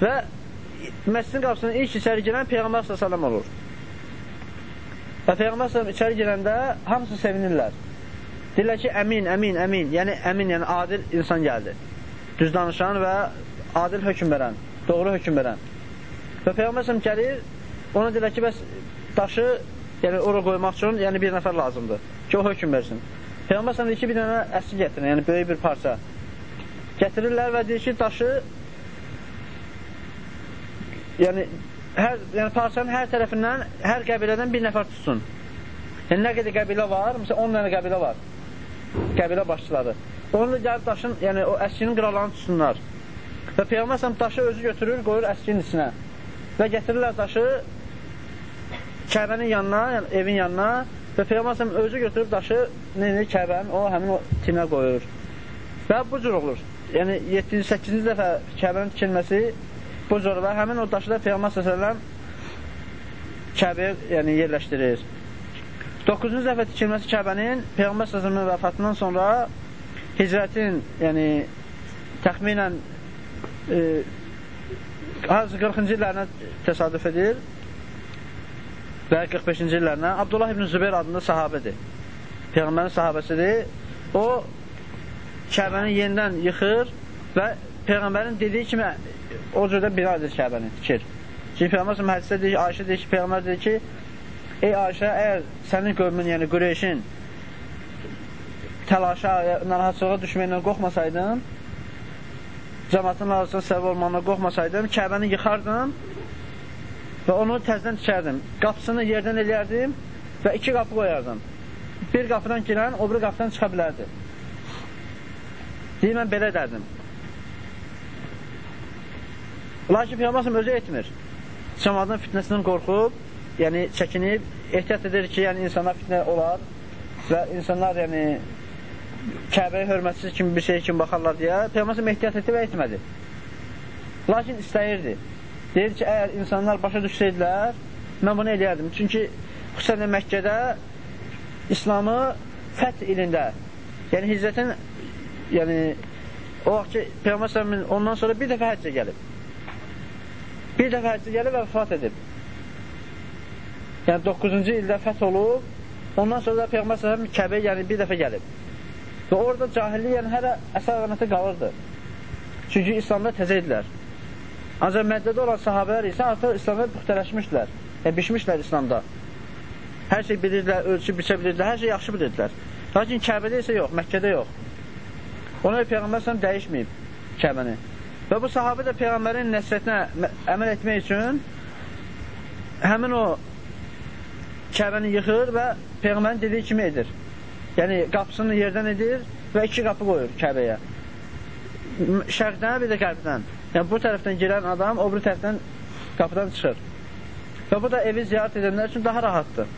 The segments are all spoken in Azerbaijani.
Və məscidin qapısının ilk içəri girən Peyğəmbər s.ə.v olur. Və Peyğəmbər s.ə.v içəri girəndə hamısı sevinirlər. Deyirlər ki, əmin, əmin, əmin, yəni əmin, yəni adil insan gəldi. Düz danışan və adil hökm verən, doğru hökm verən. Və Peyğəmbər s.ə.v gəlir, ona deyirlər ki, bəs daşı yəni ora qoymaq üçün yəni bir nəfər lazımdır ki, o hökm versin. Peyğəmbər s.ə.v deyir ki, bir dənə əsli gətirin, yəni böyük bir parça. Gətirirlər və deyir ki, daşı yəni hər yəni parçanın hər tərəfindən, hər qəbilədən bir nəfər tutsun. Yəni nə qədər qəbilə var? Məsələn 10 dənə qəbilə var. Qəbilə başçıları. Onu gəlib daşın, yəni o əskinin qıraqlarını tutsunlar. Və Peyğəmbər səhəm daşı özü götürür, qoyur əskinin içinə. Və gətirirlər daşı Kəbənin yanına, yəni evin yanına və Peyğəmbər səhəm özü götürüb daşı neyini, Kəbənin o həmin o tinə qoyur. Və bu cür olur. Yəni 7-8-ci dəfə Kəbənin tikilməsi bu cür və həmin o daşı da Peyğəmbər s.ə.v Kəbəyə yəni, yerləşdirir. 9-cu dəfə tikilməsi Kəbənin Peyğəmbər s.ə.v vəfatından sonra hicrətin, yəni təxminən e, 40-cı illərinə təsadüf edir və 45-ci illərinə Abdullah ibn Zübeyir adında sahabədir. Peyğəmbərin sahabəsidir. O Kəbəni yenidən yıxır və Peyğəmbərin dediyi kimi o cürdə bina edir Kəbəni, tikir. Çünki Peyğəmbər hədisdə deyir, Ayşə deyir ki, Peyğəmbər deyir ki, ey Ayşə, əgər sənin qövmün, yəni Qureyşin təlaşa, narahatçılığa düşməklə qorxmasaydın, cəmatın arasında səbəb olmağına qorxmasaydım, Kəbəni yıxardım və onu təzdən tikərdim. Qapısını yerdən eləyərdim və iki qapı qoyardım. Bir qapıdan girən, o bir qapıdan çıxa bilərdi. Deyir, mən belə edərdim. Lakin Peyğəmbər özü etmir. Cəmadın fitnəsindən qorxub, yəni çəkinib, ehtiyat edir ki, yəni insanlar fitnə olar və insanlar yəni Kəbəyə hörmətsiz kimi bir şey kimi baxarlar deyə Peyğəmbər ehtiyat etdi və etmədi. Lakin istəyirdi. Deyir ki, əgər insanlar başa düşsəydilər, mən bunu eləyərdim. Çünki xüsusən Məkkədə İslamı fəth ilində, yəni hicrətin yəni o vaxt ki, Peyğəmbər ondan sonra bir dəfə həccə gəlib. Bir dəfə həccə gəlib və vəfat edib. Yəni 9-cu ildə fəth olub, ondan sonra da Peyğəmbər s.ə.v Kəbəyə yəni bir dəfə gəlib. Və orada cahillik yəni hələ əsər əlamətə qalırdı. Çünki İslamda təzə idilər. Ancaq məddədə olan sahabələr isə artıq İslamda puxtələşmişdilər. Yəni, bişmişlər İslamda. Hər şey bilirdilər, ölçü biçə bilirdilər, hər şey yaxşı bilirdilər. Lakin Kəbədə isə yox, Məkkədə yox. Ona görə Peyğəmbər s.ə.v dəyişməyib Kəbəni. Və bu sahabə də Peyğəmbərin nəsrətinə əməl etmək üçün həmin o Kəbəni yıxır və Peyğəmbərin dediyi kimi edir. Yəni, qapısını yerdən edir və iki qapı qoyur Kəbəyə. Şərqdən, bir də qərbdən. Yəni, bu tərəfdən girən adam o bir tərəfdən qapıdan çıxır. Və bu da evi ziyarət edənlər üçün daha rahatdır.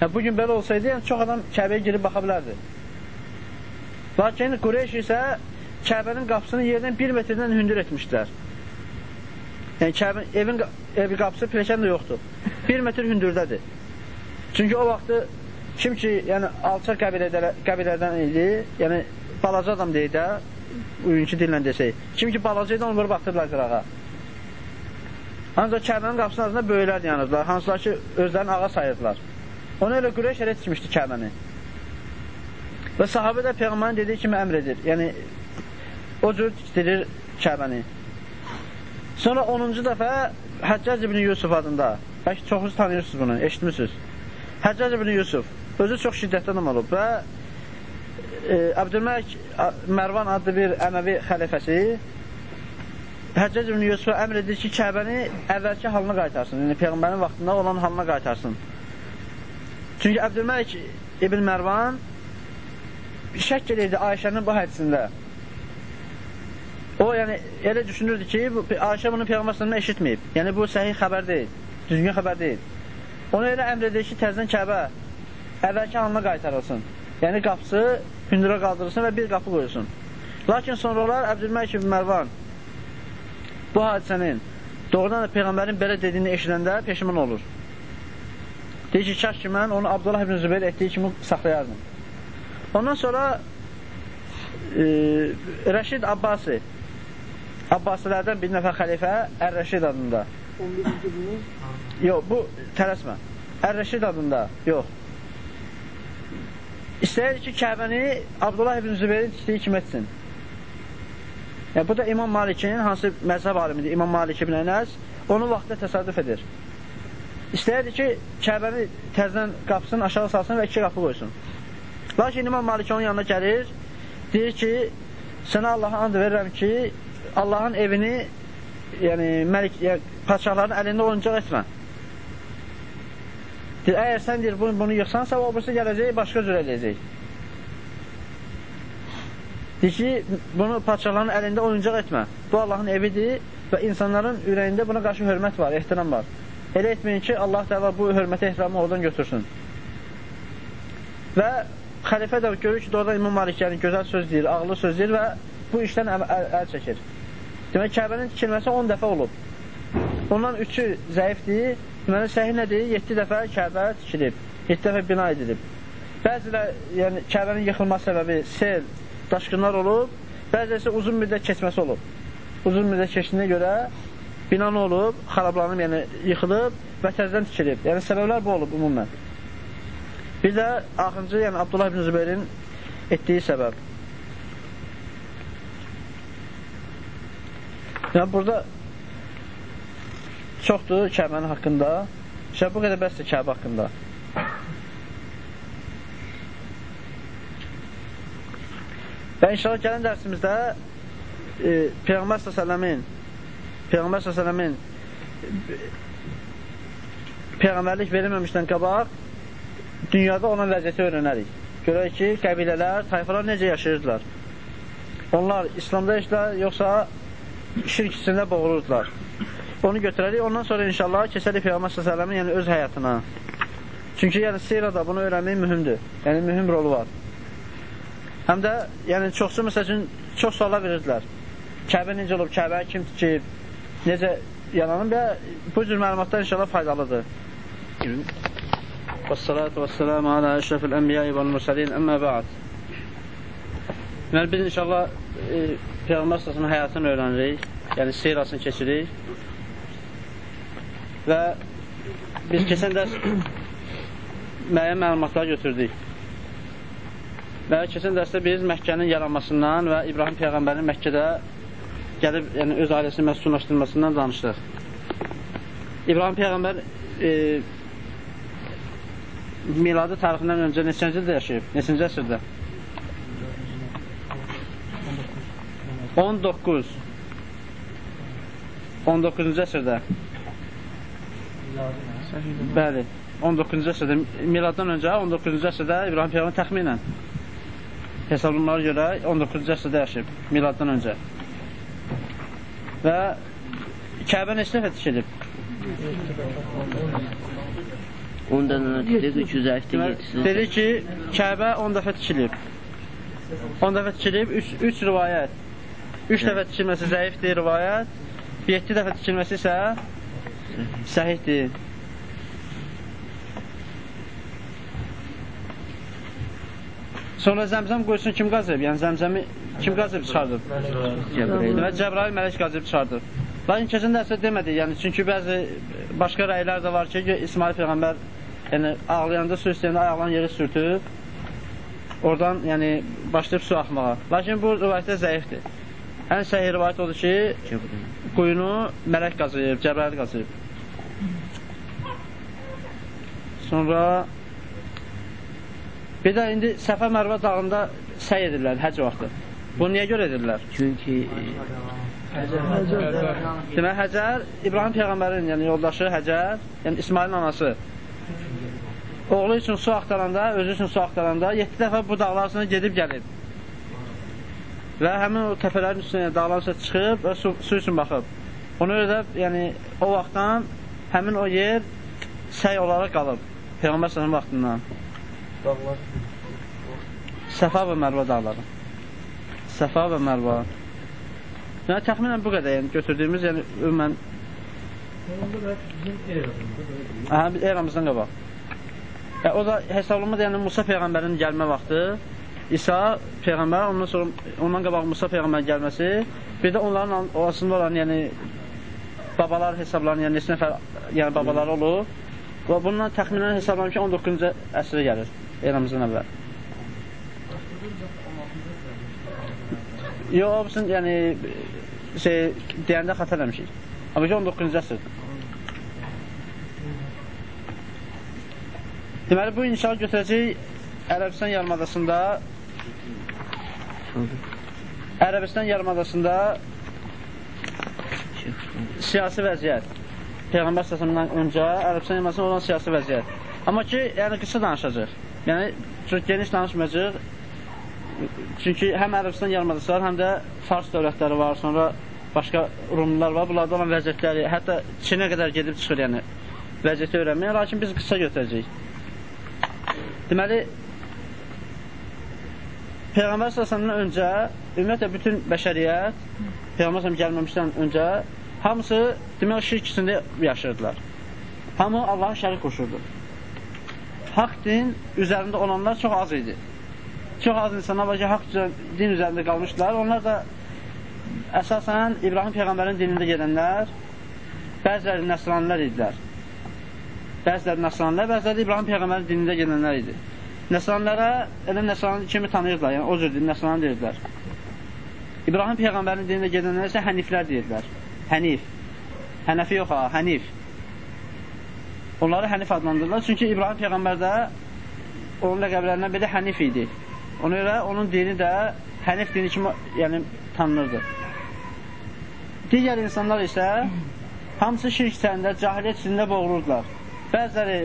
Yəni, bugün belə olsaydı, yəni, çox adam Kəbəyə girib baxa bilərdi. Lakin Qureyş isə Kəbənin qapısını yerdən bir metrdən hündür etmişdilər. Yəni, Kəbin, evin evi qapısı piləkən də yoxdur. Bir metr hündürdədir. Çünki o vaxtı kim ki, yəni alçaq qəbilərdən idi, yəni balaca adam deyir də, bugünkü dillə desək, kim ki balaca idi, onu vurub atırlar qırağa. Ancaq Kəbənin qapısının arasında böyüklər yanırdılar, hansılar ki, özlərini ağa sayırdılar. Ona elə Qureyş elə tikmişdi Kəbəni. Və sahabə də Peyğəmbərin dediyi kimi əmr edir. Yəni, o cür tikdirir Kəbəni. Sonra 10-cu dəfə Həccac ibn Yusuf adında, bəlkə çoxunuz tanıyırsınız bunu, eşitmişsiniz. Həccac ibn Yusuf, özü çox şiddətli adam olub və e, Əbdülməlik Mərvan adlı bir əməvi xəlifəsi Həccac ibn Yusufa əmr edir ki, Kəbəni əvvəlki halına qaytarsın, yəni Peyğəmbərin vaxtında olan halına qaytarsın. Çünki Əbdülməlik ibn Mərvan şək edirdi Ayşənin bu hədisində. O, yəni, elə düşünürdü ki, bu, Ayşə bunu Peyğəmbər eşitməyib. Yəni, bu səhih xəbər deyil, düzgün xəbər deyil. Ona elə əmr edir ki, təzdən Kəbə əvvəlki halına qaytarılsın. Yəni, qapısı hündürə qaldırılsın və bir qapı qoyulsun. Lakin sonralar Əbdülməyik ibn Mərvan bu hadisənin doğrudan da Peyğəmbərin belə dediyini eşidəndə peşman olur. Deyir ki, kaş ki, mən onu Abdullah ibn Zübeyir etdiyi kimi saxlayardım. Ondan sonra e, Rəşid Abbasi Abbasilərdən bir nəfər xəlifə Ər-Rəşid adında. 11-ci bunu? Yox, bu tələsmə. Ər-Rəşid adında, yox. İstəyir ki, Kəbəni Abdullah ibn Zübeyrin tikdiyi kimi etsin. Yəni, bu da İmam Malikin, hansı məzhəb alimidir, İmam Malik ibn Ənəs, onun vaxtında təsadüf edir. İstəyirdi ki, Kəbəni təzdən qapısını aşağı salsın və iki qapı qoysun. Lakin İmam Malik onun yanına gəlir, deyir ki, sənə Allaha and verirəm ki, Allahın evini, yəni, məlik, yəni, padşahların əlində oyuncaq etmə. Deyir, əgər sən deyir, bunu, bunu yıxsansa, o birisi gələcək, başqa cür eləyəcək. Deyir ki, bunu padşahların əlində oyuncaq etmə. Bu Allahın evidir və insanların ürəyində buna qarşı hörmət var, ehtiram var. Elə etməyin ki, Allah Teala bu hörməti, ehtiramı oradan götürsün. Və xəlifə də görür ki, doğrudan İmam Malik yəni gözəl söz deyir, ağlı söz deyir və bu işdən əl, əl, əl çəkir. Demək, Kəbənin tikilməsi 10 dəfə olub. Ondan 3-ü zəifdir, deməli, səhih nədir? 7 dəfə Kəbə tikilib, 7 dəfə bina edilib. Bəzilər, yəni Kəbənin yıxılması səbəbi sel, daşqınlar olub, bəzilər isə uzun müddət keçməsi olub. Uzun müddət keçdiyinə görə bina nə olub? Xarablanıb, yəni yıxılıb və təzədən tikilib. Yəni səbəblər bu olub ümumən. Bir də axıncı, yəni Abdullah ibn Zübeyrin etdiyi səbəb. Yəni, burada çoxdur Kəbənin haqqında. Şəb bu qədər bəsdir Kəbə haqqında. Və inşallah gələn dərsimizdə e, Peyğəmbər s.ə.v-in Peyğəmbər s.ə.v-in Peyğəmbərlik verilməmişdən qabaq dünyada olan vəziyyəti öyrənərik. Görək ki, qəbilələr, tayfalar necə yaşayırdılar. Onlar İslamda işlər, yoxsa şirk içində boğulurdular. Onu götürərik, ondan sonra inşallah keçərik Peyğəmbər s.ə.v-in yəni öz həyatına. Çünki yəni seyrada bunu öyrənmək mühümdür. Yəni mühüm rolu var. Həm də yəni çoxsu məsəl üçün çox suallar verirdilər. Kəbə necə olub, Kəbə kim tikib, necə yananım və bu cür məlumatlar inşallah faydalıdır. Və salatu və selamu alə əşrəfil ənbiyyə və mürsəlin əmmə bə'ad. Deməli, biz inşallah e, Peyğəmbər səsinin həyatını öyrənirik, yəni seyrasını keçirik və biz keçən dərs müəyyən məlumatlar götürdük. Və keçən dərsdə biz Məkkənin yaranmasından və İbrahim Peyğəmbərin Məkkədə gəlib yəni, öz ailəsini məskunlaşdırmasından danışdıq. İbrahim Peyğəmbər e, miladi tarixindən öncə neçənci ildə yaşayıb? Neçənci əsrdə? 19 19-cu əsrdə. Bəli 19-cu əsrdə. Miladdan öncə 19-cu əsrdə İbrahim Peyğəmbər təxminən. Hesablanmalara görə 19-cu əsrdə yaşayıb miladdan öncə. Və Kəbə neçə dəfə tikilib? Ondan dedik 300 Dedi ki, Kəbə 10 dəfə tikilib. 10 dəfə tikilib, 3 rivayət 3 dəfə tikilməsi zəifdir rivayət, 7 dəfə tikilməsi isə səhihdir. Sonra zəmzəm qoysun kim qazıb? Yəni zəmzəmi kim qazıb çıxardıb? Cəbrail. Demək, Cəbrail mələk qazıb çıxardıb. Lakin keçən dərsə demədik, yəni çünki bəzi başqa rəylər də var ki, İsmail Peyğəmbər yəni ağlayanda su istəyəndə ayaqlan yeri sürtüb, oradan yəni başlayıb su axmağa. Lakin bu rivayətdə zəifdir. Ən səhih rivayət odur ki, quyunu mələk qazıyıb, Cəbrail qazıyıb. Sonra bir də indi Səfə Mərvə dağında səy edirlər həc vaxtı. Bunu niyə görə edirlər? Çünki Demək, Həcər İbrahim Peyğəmbərin, yəni yoldaşı Həcər, yəni İsmailin anası. Oğlu üçün su axtaranda, özü üçün su axtaranda 7 dəfə bu dağlar gedib gəlib. Və həmin o təpələrin üstünə, dağların üstünə çıxıb və su, su üçün baxıb. Ona görə də, yəni, o vaxtdan həmin o yer səy olaraq qalıb. Peyğəmbər sənən vaxtından. Dağlar. Səfa və Mərva dağları. Səfa və Mərva. Yəni, təxminən bu qədər, yəni, götürdüyümüz, yəni, ümumən... Hə, eramızdan qabaq. Yəni, o da hesablamada, yəni, Musa Peyğəmbərin gəlmə vaxtı İsa Peyğəmbər, ondan sonra ondan qabaq Musa Peyğəmbər gəlməsi Bir də onların arasında olan, yəni babalar hesablanan, yəni neçə nəfər yəni babaları olur. Və bundan təxminən hesablanır ki, 19-cu əsrə gəlir eramızdan əvvəl. Yox, bizim yəni şey deyəndə xəta eləmişik. Amma ki 19-cu əsrdir. Deməli, bu inşallah götürəcək Ərəbistan yarımadasında Ərəbistan yarımadasında siyasi vəziyyət. Peyğəmbər səsəmdən öncə Ərəbistan yarımadasında olan siyasi vəziyyət. Amma ki, yəni qısa danışacaq. Yəni, çox geniş danışmayacaq. Çünki həm Ərəbistan yarımadası var, həm də Fars dövlətləri var, sonra başqa Rumlular var. Bunlarda olan vəziyyətləri, hətta Çinə qədər gedib çıxır, yəni vəziyyəti öyrənməyə. Lakin biz qısa götürəcəyik. Deməli, Peyğəmbər səsəndən öncə, ümumiyyətlə, bütün bəşəriyyət, Peyğəmbər səsəm gəlməmişdən öncə, hamısı, demək, şirk içində yaşayırdılar. Hamı Allaha şərik qoşurdu. Haqq din üzərində olanlar çox az idi. Çox az insanlar var ki, haqq din üzərində qalmışdılar. Onlar da əsasən İbrahim Peyğəmbərin dinində gedənlər, bəziləri nəsranilər idilər. Bəziləri nəsranilər, bəziləri İbrahim Peyğəmbərin dinində gedənlər idi. Nəsranlara elə nəsranı kimi tanıyırlar, yəni o cür nəsranı deyirdilər. İbrahim Peyğəmbərin dinində gedənlər isə həniflər deyirdilər. Hənif. Hənəfi yox ha, hənif. Onları hənif adlandırırlar. Çünki İbrahim Peyğəmbər də onun ləqəblərindən biri hənif idi. Ona görə onun dini də hənif dini kimi yəni, tanınırdı. Digər insanlar isə hamısı şirk içəndə, cahiliyyət içində boğulurdular. Bəziləri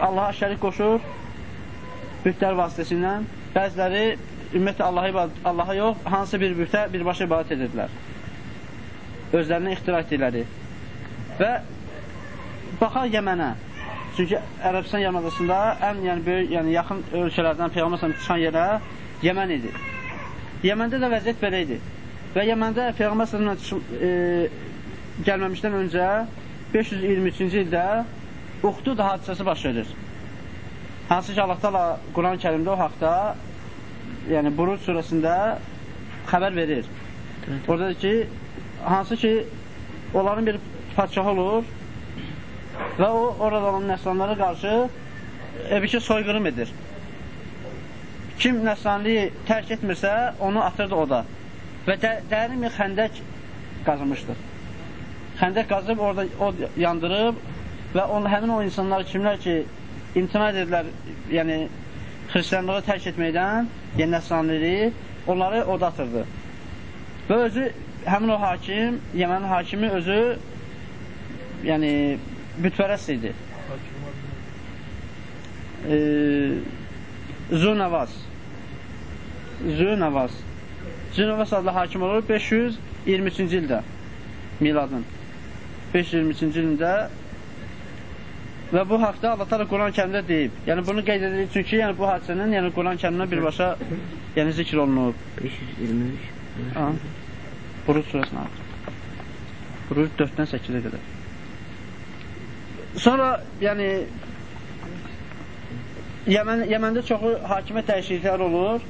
Allaha şərik qoşur, bütlər vasitəsilə, bəziləri ümumiyyətlə Allaha, Allaha yox, hansı bir bütə birbaşa ibadət edirdilər. Özlərinə ixtira etdikləri. Və baxaq Yəmənə. Çünki Ərəbistan yarımadasında ən yəni, böyük, yəni yaxın ölkələrdən Peyğəmbər çıxan yerə Yəmən idi. Yəməndə də vəziyyət belə idi. Və Yəməndə Peyğəmbər e, gəlməmişdən öncə 523-cü ildə Uxdud hadisəsi baş verir. Hansı ki, Allah Taala Quran-ı Kərimdə o haqda, yəni Buruc surəsində xəbər verir. Orada ki, hansı ki, onların bir padşahı olur və o, orada olan nəsranlara qarşı e, bir ki, soyqırım edir. Kim nəsranliyi tərk etmirsə, onu atırdı o da. Və də, dərin bir xəndək qazılmışdır. Xəndək qazıb, orada o yandırıb və on, həmin o insanlar kimlər ki, imtina edirlər, yəni xristianlığı tərk etməkdən, yəni nəsranliliyi, onları oda atırdı. Və özü, həmin o hakim, Yemənin hakimi özü, yəni, bütpərəst idi. E, Zunavaz. Zunavaz. Zunavaz adlı hakim olur 523-cü ildə miladın. 523-cü ildə Və bu haqda Allah Teala Quran-Kərimdə deyib. Yəni bunu qeyd edirik çünki yəni bu hadisənin yəni Quran-Kərimdə birbaşa yəni zikr olunub. 523. Ha. Buruc surəsinə. Buruc 4-dən 8-ə qədər. Sonra yəni Yəmən, Yəməndə çoxu hakimiyyət dəyişikliklər olur.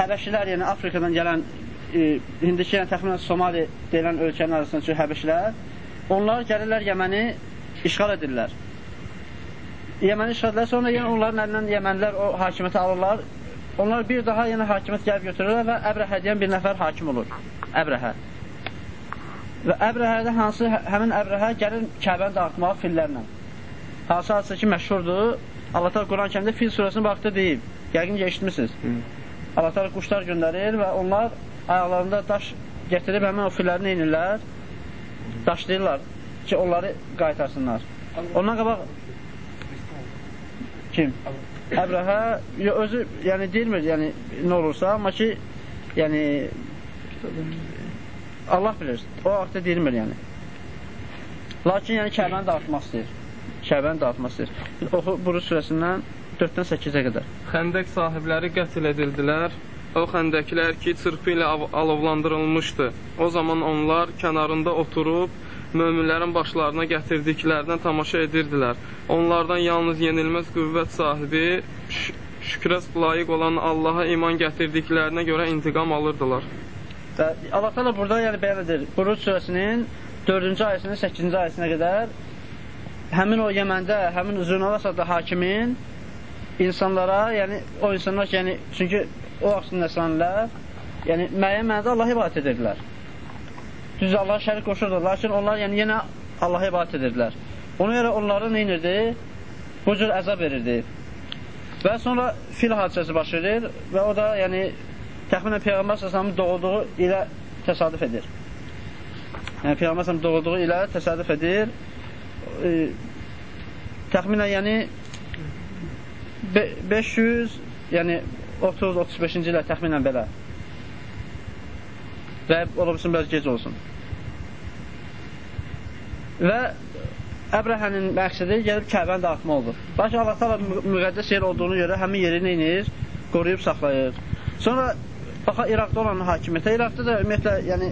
Həbəşilər, yəni Afrikadan gələn e, indiki yəni təxminən Somali deyilən ölkənin arasında ki, Həbəşlər, onlar gəlirlər Yəməni işğal edirlər. Yəməni işğallar, sonra yəni onların əlindən Yəmənlər o hakimiyyəti alırlar. Onlar bir daha yəni hakimiyyət gəlib götürürlər və Əbrəhə deyən bir nəfər hakim olur. Əbrəhə. Və Əbrəhədə hansı həmin Əbrəhə gəlir Kəbəni dağıtmağa fillərlə. Hansı hadisi ki, məşhurdur. Allah Teala Quran-Kərimdə Fil surəsinin vaxtı deyib. Yəqin ki, eşitmisiniz. Allah Teala quşlar göndərir və onlar ayaqlarında daş gətirib həmin o filləri neynirlər? Daşlayırlar ki, onları qaytarsınlar. Ondan qabaq Kim? Əbrəhə özü, yəni deyilmir, yəni nə olursa, amma ki, yəni Allah bilir, o vaxtda deyilmir, yəni. Lakin yəni Kəbəni dağıtmaq istəyir. Kəbəni dağıtmaq istəyir. Oxu Buruc surəsindən 4-dən 8-ə qədər. Xəndək sahibləri qətl edildilər. O xəndəklər ki, çırpı ilə alovlandırılmışdı. O zaman onlar kənarında oturub möminlərin başlarına gətirdiklərindən tamaşa edirdilər. Onlardan yalnız yenilməz qüvvət sahibi, şükrə layiq olan Allaha iman gətirdiklərinə görə intiqam alırdılar. Və Allah təala burada yəni bəyan edir. Buruc surəsinin 4-cü ayəsindən 8-ci ayəsinə qədər həmin o Yəməndə, həmin Zünavas adlı hakimin insanlara, yəni o insanlar yəni çünki o vaxtın nəsranilər yəni müəyyən mənada Allah ibadət edirdilər. Düz Allah şərik qoşurdu, lakin onlar yəni yenə Allah ibadət edirdilər. Ona görə onları nə edirdi? Bu cür əzab verirdi. Və sonra fil hadisəsi baş verir və o da yəni təxminən Peyğəmbər səsəmin doğulduğu ilə təsadüf edir. Yəni Peyğəmbər səsəmin doğulduğu ilə təsadüf edir. E, təxminən yəni 500 yəni 30-35-ci ilə təxminən belə. Və ola bilsin, biraz gec olsun. Və Əbrəhənin məqsədi gəlib Kəbəni dağıtma olur. Lakin Allah təala müqəddəs yer olduğunu görə həmin yeri nə edir? Qoruyub saxlayır. Sonra baxa İraqda olan hakimiyyətə, İraqda da ümumiyyətlə yəni